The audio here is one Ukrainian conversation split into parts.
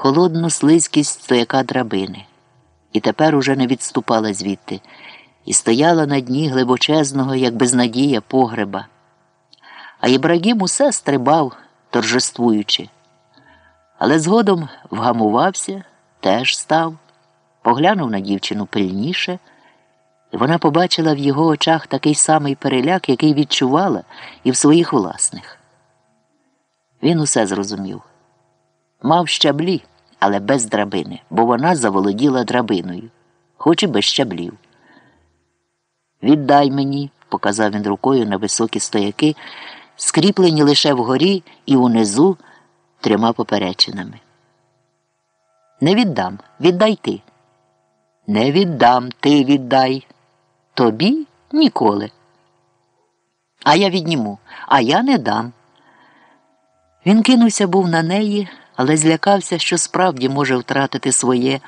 холодну слизькість стояка драбини, і тепер уже не відступала звідти, і стояла на дні глибочезного, як безнадія, погреба. А Ібрагім усе стрибав, торжествуючи. Але згодом вгамувався, теж став, поглянув на дівчину пильніше, і вона побачила в його очах такий самий переляк, який відчувала і в своїх власних. Він усе зрозумів. Мав щаблі, але без драбини, бо вона заволоділа драбиною, хоч і без щаблів. Віддай мені, показав він рукою на високі стояки, скріплені лише вгорі і унизу трьома поперечинами. Не віддам, віддай ти. Не віддам, ти віддай. Тобі ніколи. А я відніму, а я не дам. Він кинувся був на неї, але злякався, що справді може втратити своє.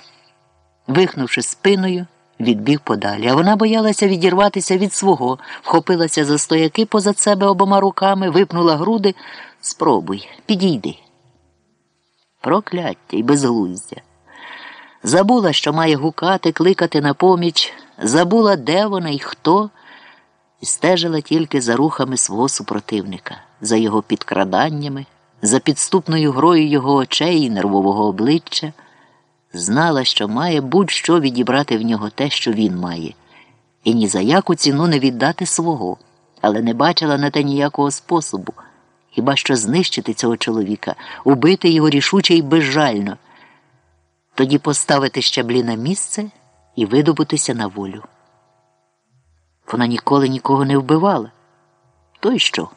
Вихнувши спиною, відбіг подалі, а вона боялася відірватися від свого, вхопилася за стояки позад себе обома руками, випнула груди. Спробуй, підійди. Прокляття й безглуздя. Забула, що має гукати, кликати на поміч, забула, де вона і хто, і стежила тільки за рухами свого супротивника, за його підкраданнями, за підступною грою його очей і нервового обличчя, знала, що має будь-що відібрати в нього те, що він має, і ні за яку ціну не віддати свого, але не бачила на те ніякого способу, хіба що знищити цього чоловіка, убити його рішуче і безжально тоді поставити щаблі на місце і видобутися на волю. Вона ніколи нікого не вбивала. То й що?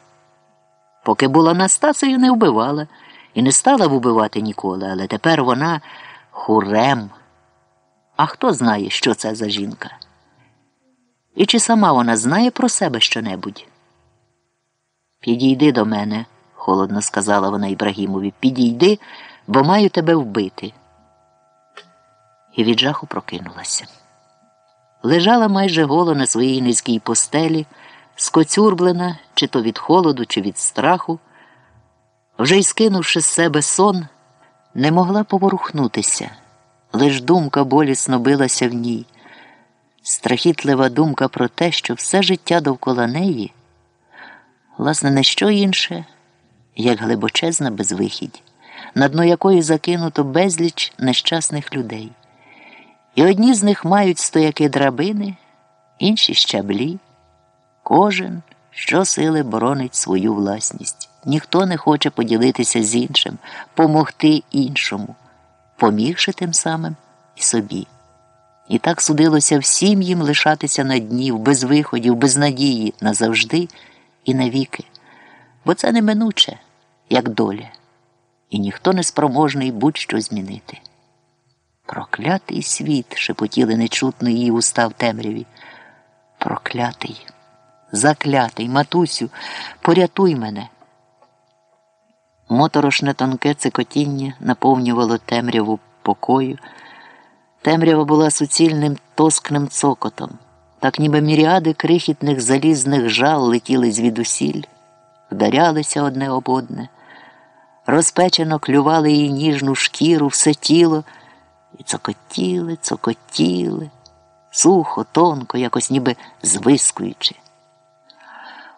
Поки була Настасею, не вбивала і не стала вбивати ніколи, але тепер вона хурем. А хто знає, що це за жінка? І чи сама вона знає про себе щонебудь? Підійди до мене, холодно сказала вона Ібрагімові. Підійди, бо маю тебе вбити і від жаху прокинулася. Лежала майже голо на своїй низькій постелі, скоцюрблена, чи то від холоду, чи від страху, вже й скинувши з себе сон, не могла поворухнутися, лиш думка болісно билася в ній, страхітлива думка про те, що все життя довкола неї, власне, не що інше, як глибочезна безвихідь, на дно якої закинуто безліч нещасних людей. І одні з них мають стояки драбини, інші щаблі. Кожен щосили боронить свою власність. Ніхто не хоче поділитися з іншим, помогти іншому, помігши тим самим і собі. І так судилося всім їм лишатися на дні, в безвиходів, без надії назавжди і навіки. Бо це неминуче, як доля, і ніхто не спроможний будь-що змінити. Проклятий світ, шепотіли нечутно її уста в темряві. Проклятий, заклятий, матусю, порятуй мене. Моторошне тонке цикотіння наповнювало темряву покою. Темрява була суцільним тоскним цокотом, так ніби міріади крихітних залізних жал летіли звідусіль, вдарялися одне об одне, розпечено клювали її ніжну шкіру, все тіло. І цокотіли, цокотіли, сухо, тонко, якось ніби звискуючи.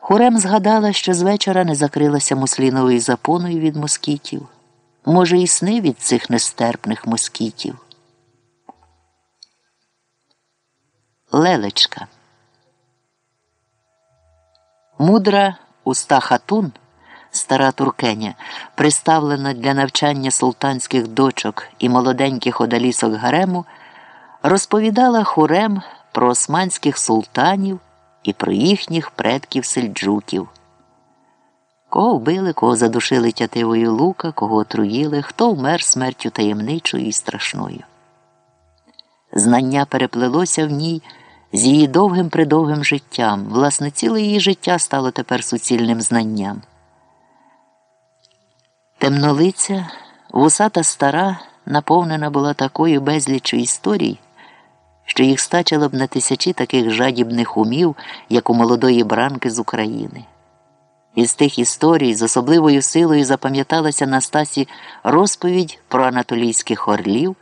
Хурем згадала, що з вечора не закрилася мусліновою запоною від москітів. Може, і сни від цих нестерпних москітів. Лелечка. Мудра уста хатун стара туркеня, приставлена для навчання султанських дочок і молоденьких одалісок гарему, розповідала хурем про османських султанів і про їхніх предків сельджуків. Кого вбили, кого задушили тятивою лука, кого отруїли, хто вмер смертю таємничою і страшною. Знання переплелося в ній з її довгим придовгим життям, власне, ціле її життя стало тепер суцільним знанням. Темнолиця, вусата стара, наповнена була такою безліччю історій, що їх стачило б на тисячі таких жадібних умів, як у молодої бранки з України. Із тих історій з особливою силою запам'яталася Настасі розповідь про анатолійських орлів.